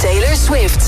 Taylor Swift.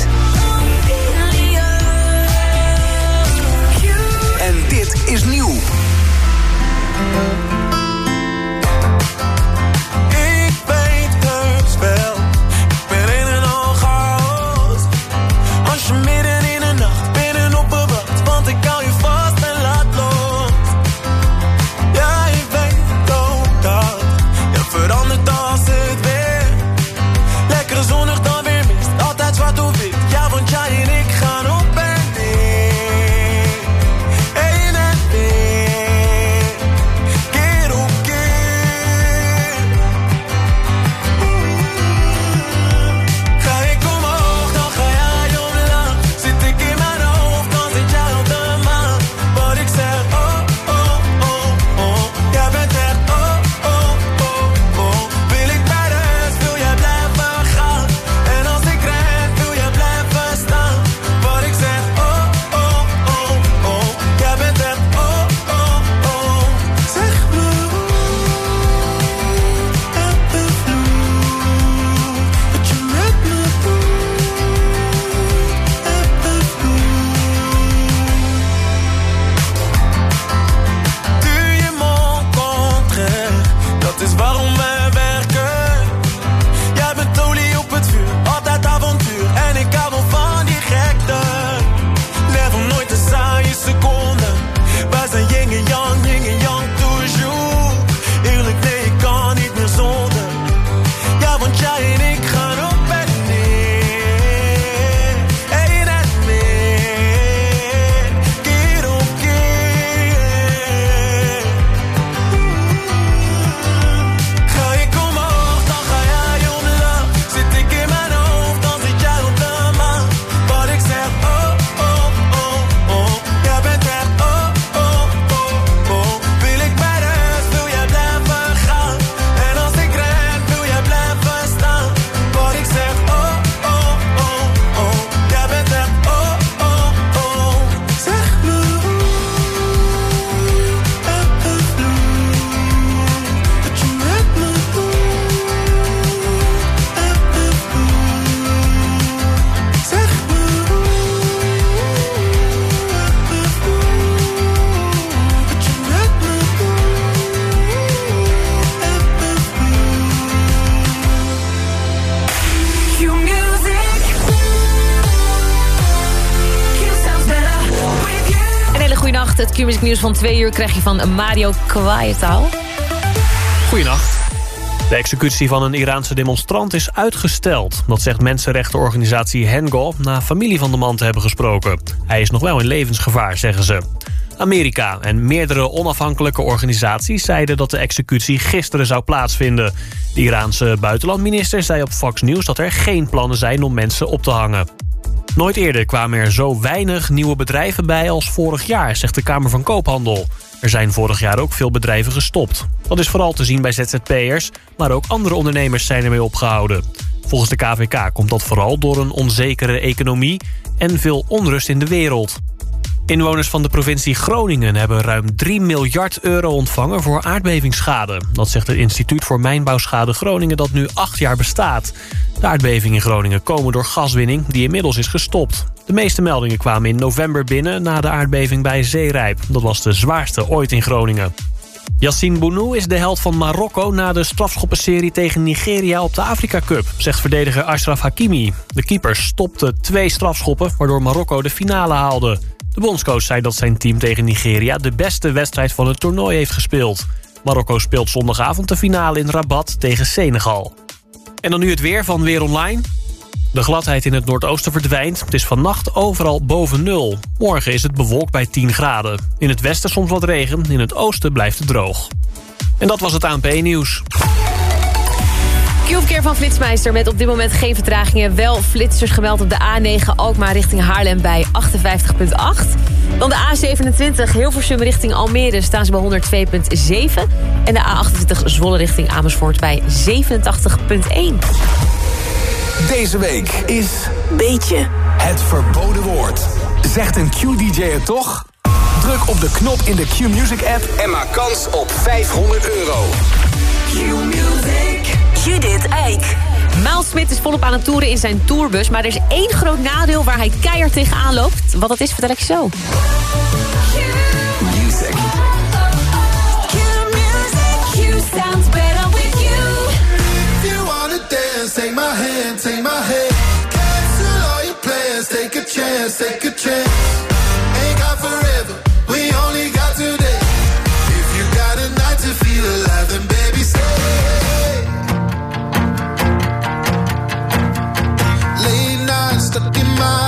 Nieuws van twee uur krijg je van Mario Kwaaientaal. Goedenacht. De executie van een Iraanse demonstrant is uitgesteld. Dat zegt mensenrechtenorganisatie Hengo na familie van de man te hebben gesproken. Hij is nog wel in levensgevaar, zeggen ze. Amerika en meerdere onafhankelijke organisaties zeiden dat de executie gisteren zou plaatsvinden. De Iraanse buitenlandminister zei op Fox News dat er geen plannen zijn om mensen op te hangen. Nooit eerder kwamen er zo weinig nieuwe bedrijven bij als vorig jaar, zegt de Kamer van Koophandel. Er zijn vorig jaar ook veel bedrijven gestopt. Dat is vooral te zien bij ZZP'ers, maar ook andere ondernemers zijn ermee opgehouden. Volgens de KVK komt dat vooral door een onzekere economie en veel onrust in de wereld. Inwoners van de provincie Groningen hebben ruim 3 miljard euro ontvangen voor aardbevingsschade. Dat zegt het Instituut voor Mijnbouwschade Groningen dat nu acht jaar bestaat. De aardbevingen in Groningen komen door gaswinning die inmiddels is gestopt. De meeste meldingen kwamen in november binnen na de aardbeving bij Zeerijp. Dat was de zwaarste ooit in Groningen. Yassine Bounou is de held van Marokko na de strafschoppenserie tegen Nigeria op de Afrika Cup, zegt verdediger Ashraf Hakimi. De keeper stopte twee strafschoppen, waardoor Marokko de finale haalde. De bondscoach zei dat zijn team tegen Nigeria de beste wedstrijd van het toernooi heeft gespeeld. Marokko speelt zondagavond de finale in Rabat tegen Senegal. En dan nu het weer van Weer Online. De gladheid in het noordoosten verdwijnt. Het is vannacht overal boven nul. Morgen is het bewolkt bij 10 graden. In het westen soms wat regen, in het oosten blijft het droog. En dat was het ANP-nieuws. Q-verkeer van Flitsmeister met op dit moment geen vertragingen. Wel flitsers gemeld op de A9 Alkmaar richting Haarlem bij 58,8. Dan de A27 Hilversum richting Almere staan ze bij 102,7. En de A28 Zwolle richting Amersfoort bij 87,1. Deze week is Beetje. het verboden woord. Zegt een Q-DJ het toch? Druk op de knop in de Q-Music app en maak kans op 500 euro. Q-Music. Judith Eik. Miles Smith is volop aan het toeren in zijn tourbus... maar er is één groot nadeel waar hij keihard tegenaan loopt. Wat dat is, vertel ik je zo. Music. sounds better with take my hand, take my hand. Cancel all your plans, take a chance, take a chance. Ain't got forever, we only got today. If you got a night to feel alive, then baby stay. Late nights stuck in my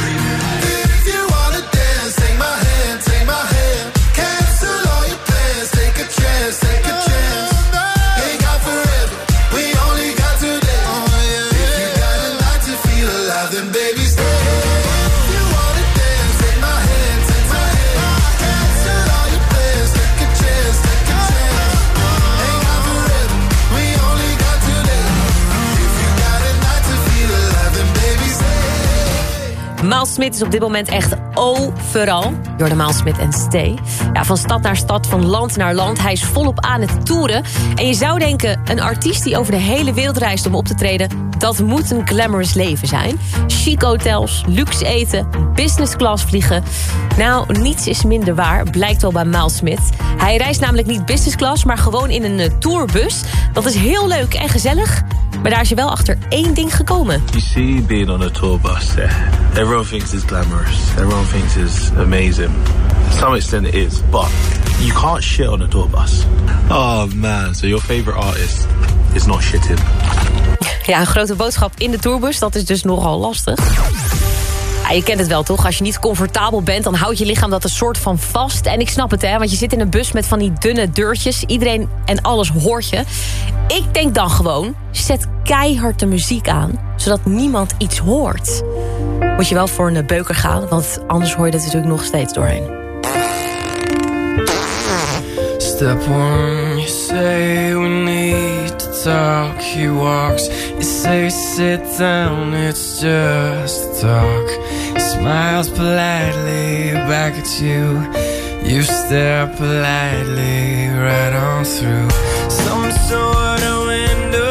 Smith is op dit moment echt overal. Jordan Miles Smith en Stay. Ja, van stad naar stad, van land naar land. Hij is volop aan het toeren. En je zou denken, een artiest die over de hele wereld reist om op te treden... dat moet een glamorous leven zijn. Chic hotels, luxe eten, business class vliegen. Nou, niets is minder waar, blijkt wel bij Miles Smith. Hij reist namelijk niet business class, maar gewoon in een eh, tourbus. Dat is heel leuk en gezellig. Maar daar is je wel achter één ding gekomen. You see, being on a tour bus, eh, everyone thinks it's glamorous. Everyone thinks it's amazing. To some extent it is, but you can't shit on a tour bus. Oh man, so your favorite artist is not shitting. Ja, een grote boodschap in de tourbus, dat is dus nogal lastig. Je kent het wel toch, als je niet comfortabel bent... dan houdt je lichaam dat een soort van vast. En ik snap het, hè, want je zit in een bus met van die dunne deurtjes. Iedereen en alles hoort je. Ik denk dan gewoon, zet keihard de muziek aan... zodat niemand iets hoort. Moet je wel voor een beuker gaan, want anders hoor je het natuurlijk nog steeds doorheen. Step one, you say we need to talk. He walks, you say sit down, it's just talk. He smiles politely back at you. You stare politely right on through some sort of window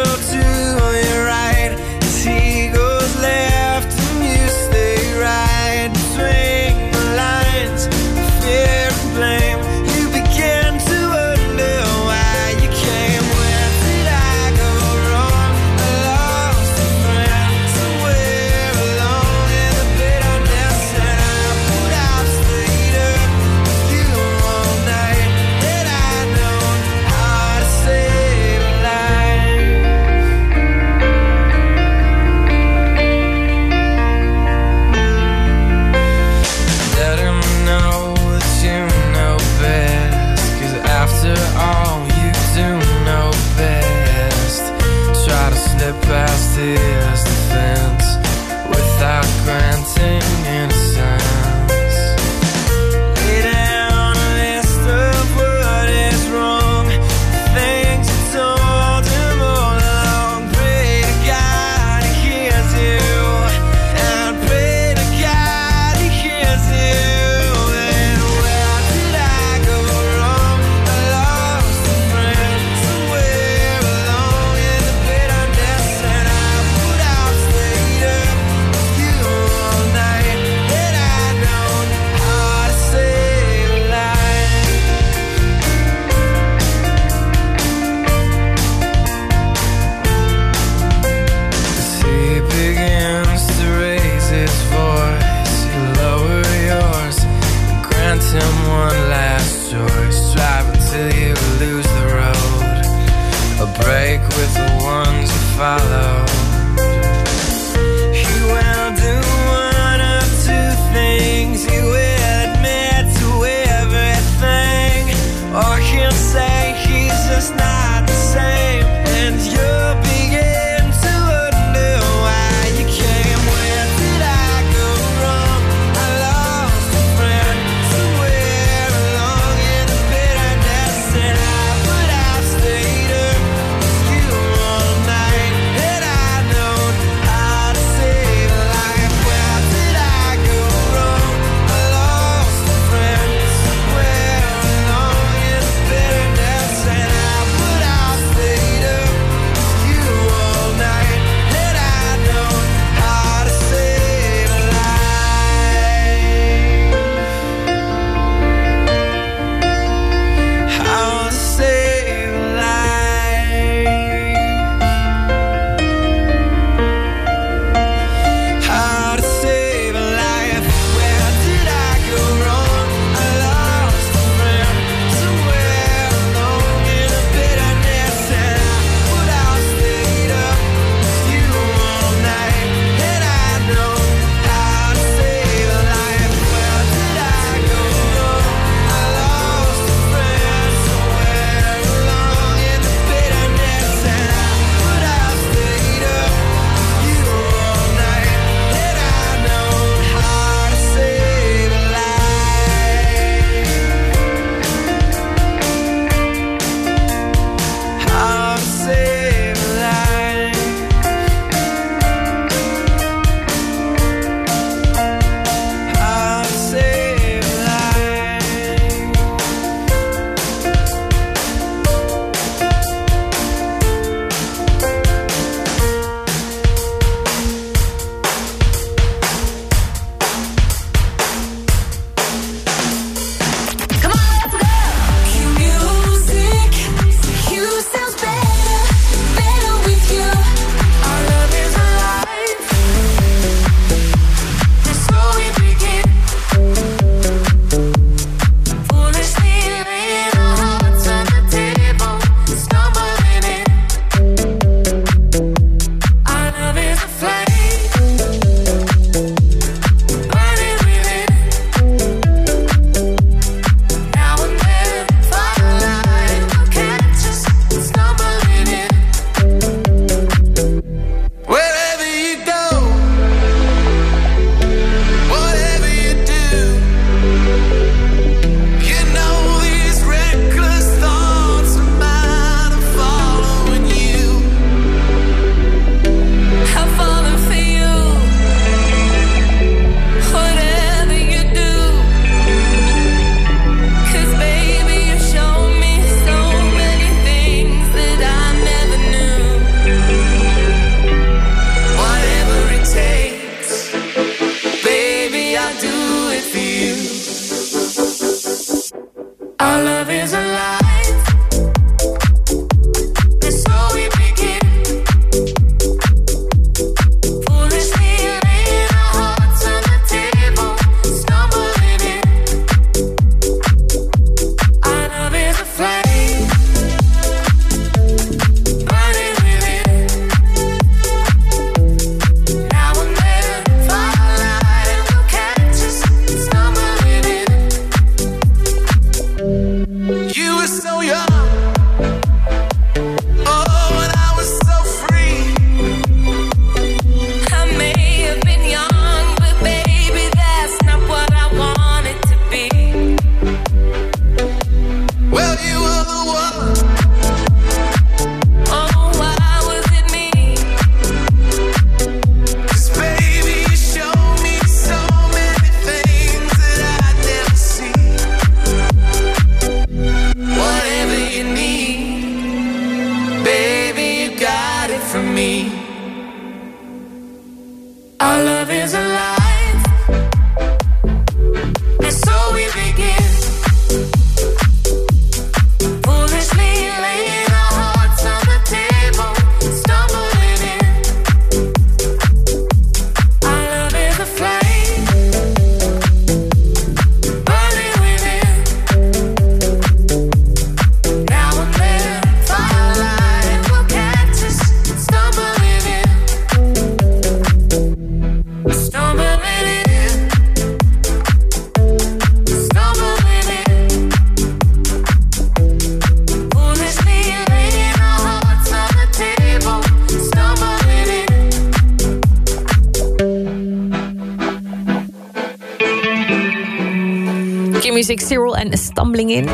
Q-Music, Cyril en Stumbling In.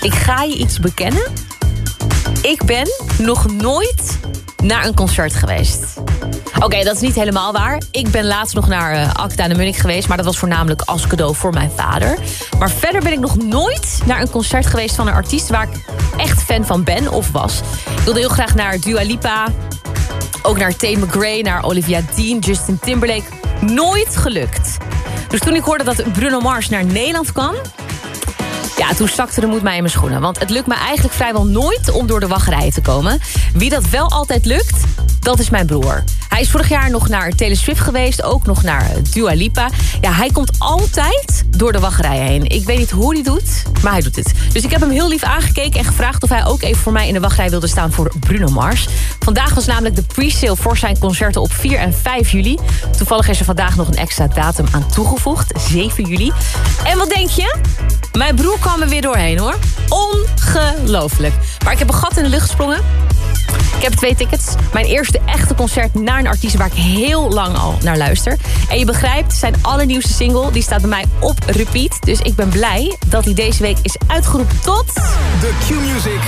Ik ga je iets bekennen. Ik ben nog nooit naar een concert geweest. Oké, dat is niet helemaal waar. Ik ben laatst nog naar eh Acta de Munich geweest... maar dat was voornamelijk als cadeau voor mijn vader. Maar verder ben ik nog nooit naar een concert geweest van een artiest... waar ik echt fan van ben of was. Ik wilde heel graag naar Dua Lipa... Ook naar Tate McRae, naar Olivia Dean, Justin Timberlake. Nooit gelukt. Dus toen ik hoorde dat Bruno Mars naar Nederland kwam... Ja, toen zakte de moed mij in mijn schoenen. Want het lukt me eigenlijk vrijwel nooit om door de wachtrijen te komen. Wie dat wel altijd lukt, dat is mijn broer. Hij is vorig jaar nog naar Taylor Swift geweest. Ook nog naar Dua Lipa. Ja, hij komt altijd door de wachtrijen heen. Ik weet niet hoe hij doet, maar hij doet het. Dus ik heb hem heel lief aangekeken en gevraagd... of hij ook even voor mij in de wachtrij wilde staan voor Bruno Mars. Vandaag was namelijk de pre-sale voor zijn concerten op 4 en 5 juli. Toevallig is er vandaag nog een extra datum aan toegevoegd. 7 juli. En wat denk je? Mijn broer kwam er weer doorheen, hoor. Ongelooflijk. Maar ik heb een gat in de lucht gesprongen. Ik heb twee tickets. Mijn eerste echte concert naar een artiest waar ik heel lang al naar luister. En je begrijpt, zijn allernieuwste single die staat bij mij op repeat. Dus ik ben blij dat hij deze week is uitgeroepen tot... De Q-Music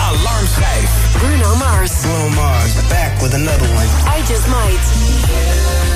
Alarmschijf. Bruno Mars. Bruno Mars, back with another one. I just might.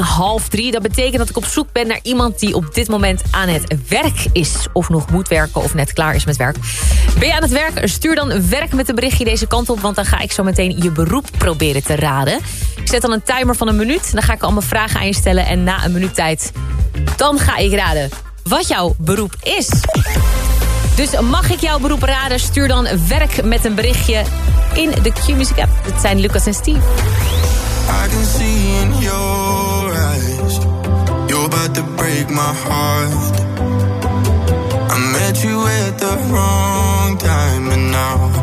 half drie. Dat betekent dat ik op zoek ben naar iemand die op dit moment aan het werk is. Of nog moet werken of net klaar is met werk. Ben je aan het werk? Stuur dan werk met een berichtje deze kant op. Want dan ga ik zo meteen je beroep proberen te raden. Ik zet dan een timer van een minuut. Dan ga ik allemaal vragen aan je stellen. En na een minuut tijd, dan ga ik raden wat jouw beroep is. Dus mag ik jouw beroep raden? Stuur dan werk met een berichtje in de Q-Music app. Het zijn Lucas en Steve. about to break my heart. I met you at the wrong time, and now.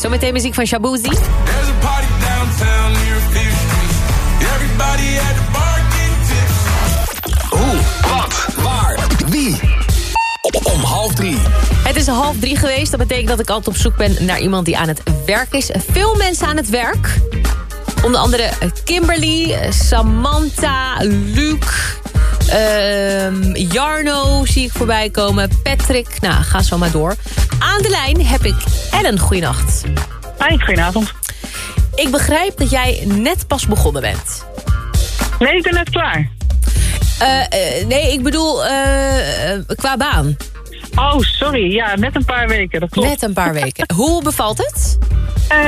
Zometeen muziek van Shabuzi. There's a party downtown near Fifth Street. Everybody at the bar getting tipsy. Hoe, wat, waar, wie? Om half drie. Het is half drie geweest. Dat betekent dat ik altijd op zoek ben naar iemand die aan het werk is. Veel mensen aan het werk. Onder andere Kimberly, Samantha, Luc... ehm, Jarno zie ik voorbij komen. Patrick, nou, ga zo maar door. Aan de lijn heb ik Ellen. Goeienacht. Hi, goedenavond. Ik begrijp dat jij net pas begonnen bent. Nee, ik ben net klaar. Eh, eh, nee, ik bedoel eh, qua baan. Oh, sorry. Ja, net een paar weken. Dat klopt. Net een paar weken. Hoe bevalt het?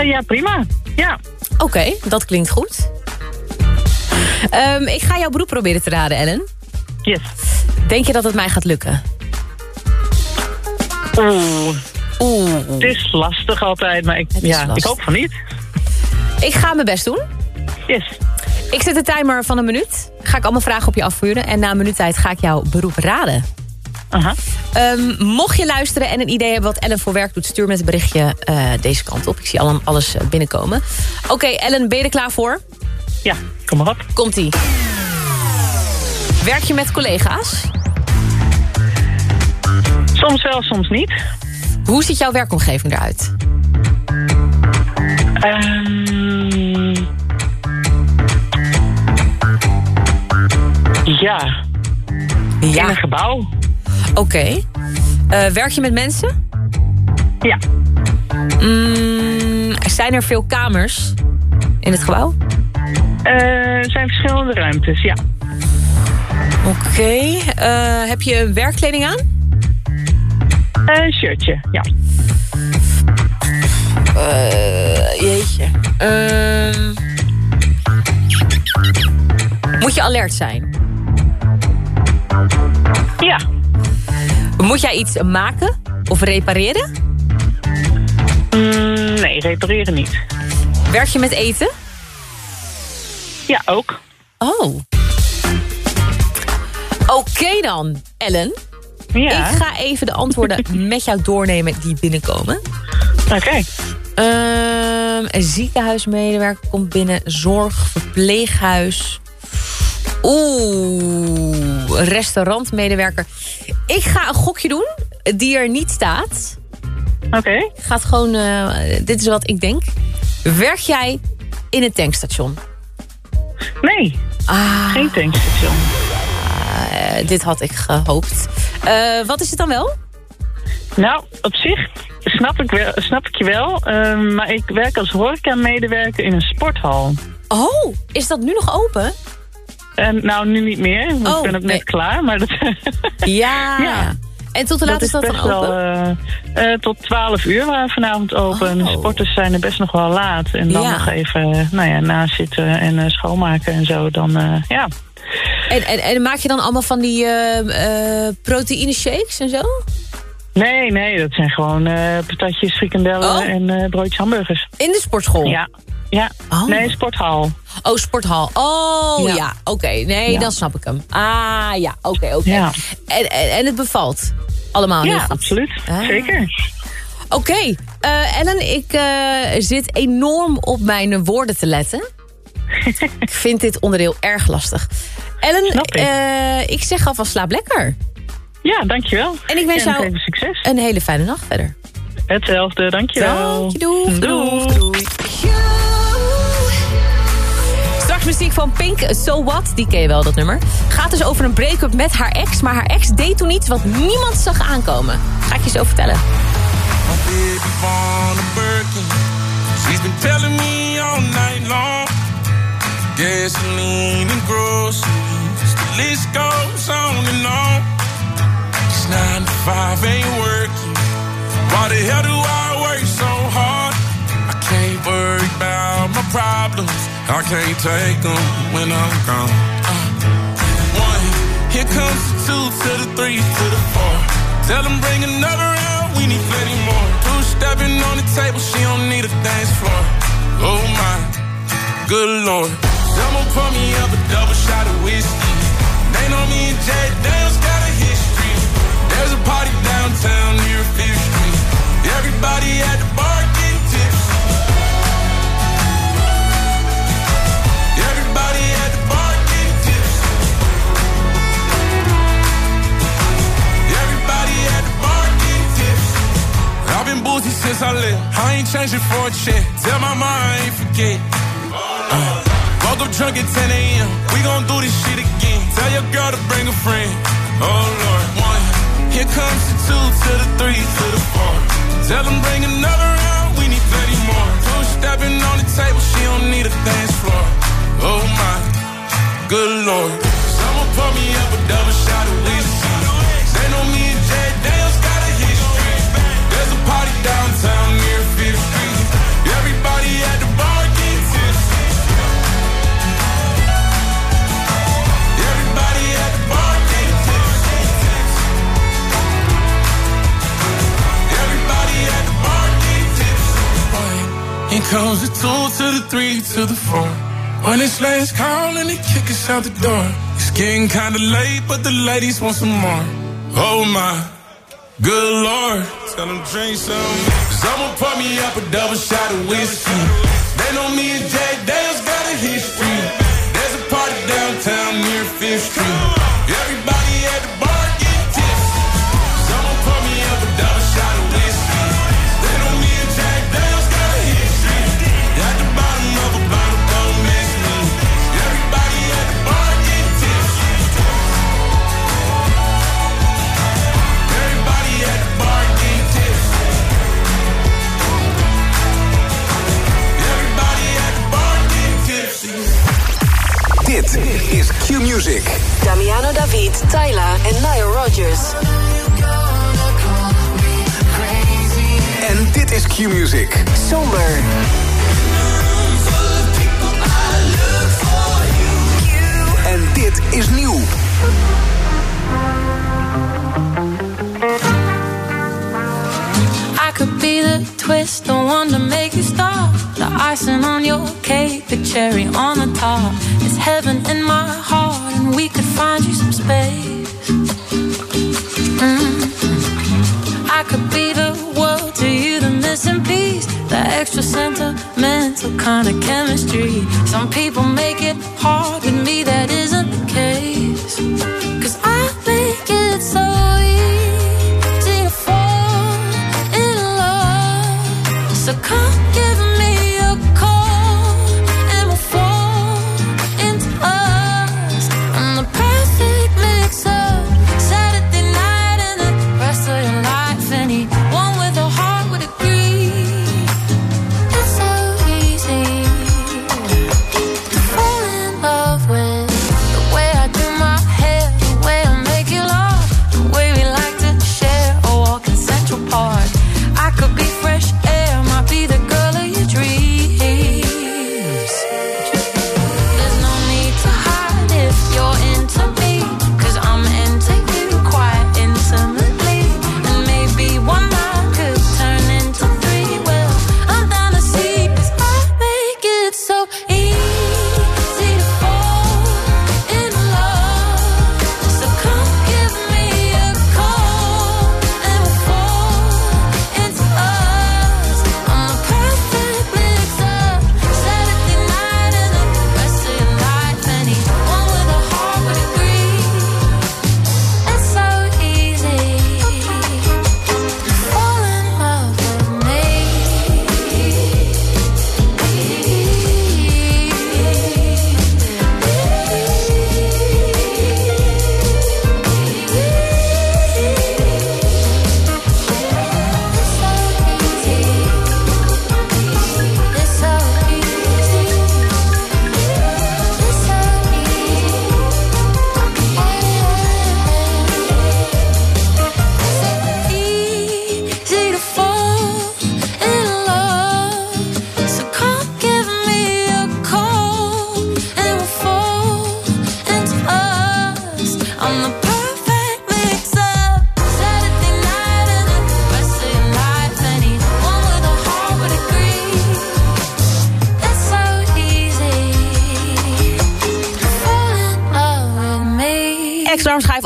Ja, prima. Ja. Oké, dat klinkt goed. Ehm, ik ga jouw beroep proberen te raden, Ellen. Yes. Denk je dat het mij gaat lukken? Oeh. Het is lastig altijd, maar ik, ja, ik hoop van niet. Ik ga mijn best doen. Yes. Ik zet een timer van een minuut. Ga ik allemaal vragen op je afvuren. En na een minuut tijd ga ik jouw beroep raden. Aha. Ehm, mocht je luisteren en een idee hebben wat Ellen voor werk doet... stuur met een berichtje eh, deze kant op. Ik zie allemaal alles eh, binnenkomen. Oké, Ellen, ben je er klaar voor? Ja, kom maar op. Komt-ie. Werk je met collega's? Soms wel, soms niet. Hoe ziet jouw werkomgeving eruit? Ehm ja, in een gebouw. Oké. Eh, werk je met mensen? Ja. Mm, zijn er veel kamers in het gebouw? Eh, Er zijn verschillende ruimtes, ja. Oké. Eh, heb je werkkleding aan? Een shirtje, ja. Eh, jeetje. Ehm, moet je alert zijn? Ja. Moet jij iets maken of repareren? Mm, nee, repareren niet. Werk je met eten? Ja, ook. Oh. Oké dan, Ellen. Ja. Ik ga even de antwoorden met jou doornemen die binnenkomen. Oké. Ehm, een ziekenhuismedewerker komt binnen. Zorg, verpleeghuis. Oeh, restaurantmedewerker. Ik ga een gokje doen die er niet staat. Oké. Ik ga het gewoon, eh, dit is wat ik denk. Werk jij in een tankstation? Nee, Ah, geen tankstation. eh, dit had ik gehoopt. Eh, wat is het dan wel? Nou, op zich snap ik, wel, snap ik je wel. ehm, maar ik werk als horeca-medewerker in een sporthal. Oh, is dat nu nog open? En nou, nu niet meer, want Oh, ik ben ook nee. net klaar. Maar dat, Ja. Ja. En tot hoe laat is dat dan open? wel... eh, eh, tot 12 uur waren we vanavond open. Oh. De sporters zijn er best nog wel laat. En dan Ja. nog even nou ja, nazitten en schoonmaken en zo. Dan, ja. En, en, en maak je dan allemaal van die eh, proteïne shakes en zo? Nee, nee, dat zijn gewoon eh patatjes, frikandellen Oh. en eh broodjes hamburgers. In de sportschool? Ja, ja. Oh. Nee, sporthal. Oh, sporthal. Oh, ja. Ja. Oké, nee, Ja. dan snap ik hem. Ah, ja, oké, oké. Ja. En, en, en het bevalt allemaal ja, absoluut. Ah. Zeker. Oké, eh, Ellen, ik zit enorm op mijn woorden te letten. Ik vind dit onderdeel erg lastig. Ellen, ik. eh, ik zeg alvast slaap lekker. Ja, dankjewel. En ik wens jou succes. een hele fijne nacht verder. Hetzelfde, dankjewel. Dank je, doeg, Doeg. doeg, doei. Straks muziek van Pink, So What, die ken je wel, dat nummer. Gaat dus over een break-up met haar ex, maar haar ex deed toen iets wat niemand zag aankomen. Ga ik je zo vertellen. She's been telling me all night long. Gasoline and groceries. The list goes on and on. It's nine to five ain't working. Why the hell do I work so hard? I can't worry about my problems. I can't take them when I'm gone. Uh, one, here comes the two to the three to the four. Tell them bring another round, we need plenty more. Two stepping on the table, she don't need a dance floor. Oh my, good lord. Someone pour me up a double shot of whiskey. They know me and Jay Dale's got a history. There's a party downtown near Fifth Street. Everybody at the bar getting tipsy. Everybody at the bar getting tipsy. Everybody at the bar getting tipsy. I've been boozy since I left. I ain't changing for a check. Tell my mind I ain't forget. Uh woke up drunk at 10 a.m. We gon' do this shit again. Tell your girl to bring a friend. Oh Lord, one. Here comes the two to the three to the four. Tell them bring another round. We need 30 more. Two stepping on the table. She don't need a dance floor. Oh my, good Lord. Someone pour me up a double shot of whiskey. Comes the two to the three to the four. When it's last call and they kick us out the door. It's getting kinda late, but the ladies want some more. Oh my, good lord. Tell them drink some. Someone pour me up a double shot of whiskey. Q Music. Somber. En dit is nieuw. I could be the twist, the one to make you stop. The icing on your cake, the cherry on the top. It's heaven in my heart, and we could find you some space. Kind of chemistry. Some people make it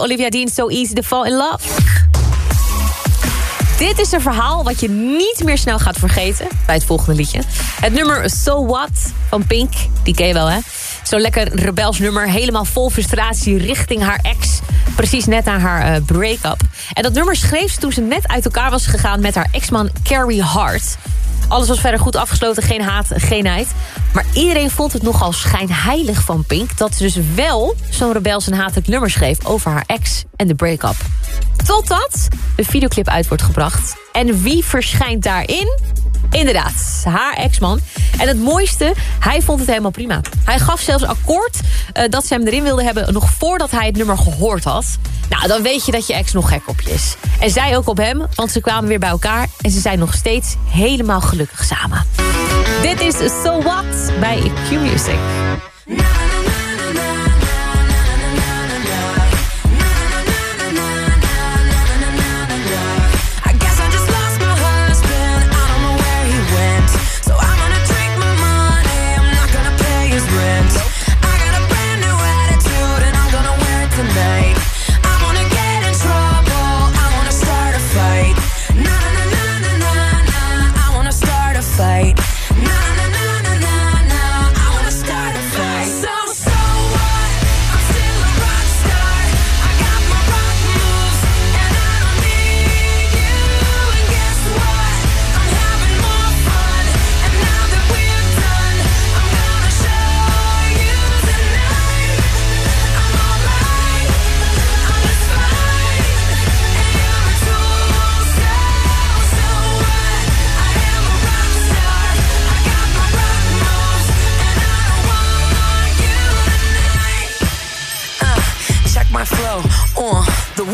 Olivia Dean So Easy to Fall in Love. Dit is een verhaal wat je niet meer snel gaat vergeten bij het volgende liedje. Het nummer So What van Pink, die ken je wel hè? Zo'n lekker rebels nummer, helemaal vol frustratie richting haar ex. Precies net na haar uh, break-up. En dat nummer schreef ze toen ze net uit elkaar was gegaan... met haar ex-man Carrie Hart. Alles was verder goed afgesloten, geen haat, geen neid. Maar iedereen vond het nogal schijnheilig van Pink... dat ze dus wel zo'n rebels en hatelijk nummer schreef... over haar ex en de break-up. Totdat de videoclip uit wordt gebracht. En wie verschijnt daarin? Inderdaad, haar ex-man. En het mooiste, hij vond het helemaal prima. Hij gaf zelfs akkoord uh, dat ze hem erin wilde hebben... nog voordat hij het nummer gehoord had. Nou, dan weet je dat je ex nog gek op je is. En zij ook op hem, want ze kwamen weer bij elkaar... en ze zijn nog steeds helemaal gelukkig samen. Dit is So What bij Q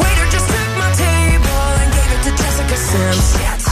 waiter just took my table and gave it to Jessica Simpson.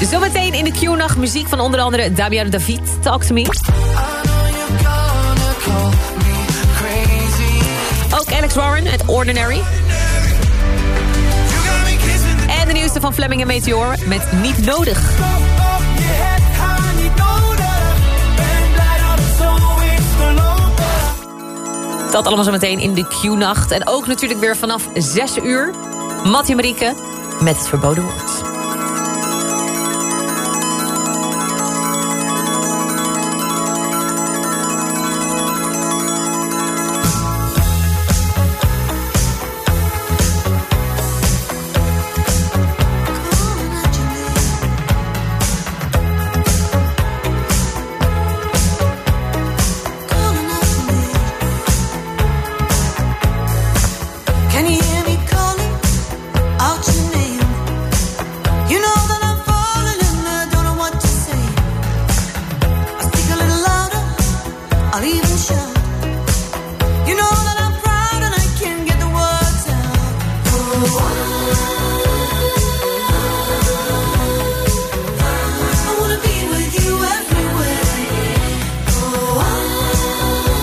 Zometeen in de Q-nacht muziek van onder andere Damiano David, Talk To Me. Ook Alex Warren met Ordinary. En de nieuwste van Fleming en Meteor met Niet Nodig. Dat allemaal zo meteen in de Q-nacht. En ook natuurlijk weer vanaf 6 uur. Mattie Marieke met het verboden woord.